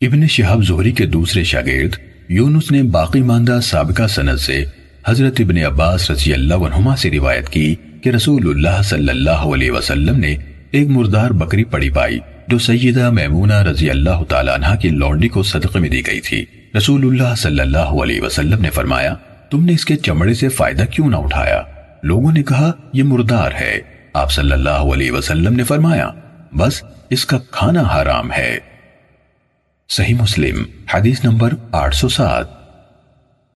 ابن شہاب زہری کے دوسرے شاگرد یونس نے باقی ماندہ سابقہ سند سے حضرت ابن عباس رضی اللہ عنہما سے روایت کی کہ رسول اللہ صلی اللہ علیہ وسلم نے ایک مردار بکری پڑی پائی جو سیدہ میمونہ رضی اللہ تعالیٰ عنہ کی لونڈی کو صدقے میں دی گئی تھی۔ رسول اللہ صلی اللہ علیہ وسلم نے فرمایا، تم نے اس کے چمڑے سے فائدہ کیوں نہ اٹھایا؟ لوگوں نے کہا، یہ مردار ہے۔ آپ صلی اللہ علیہ وسلم نے فرمایا، بس اس کا کھانا حرام ہے۔ صحیح مسلم حدیث نمبر آٹھ سو سات۔